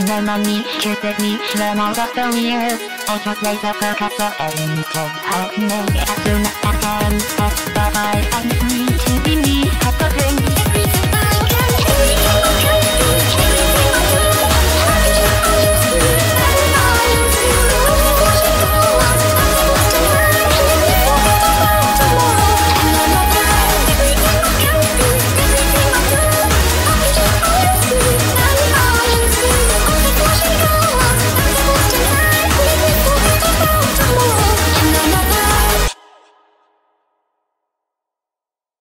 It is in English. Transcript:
No money, me, kiss at me, no more of the years. I just laser focus so anything help me as soon as I can. That's the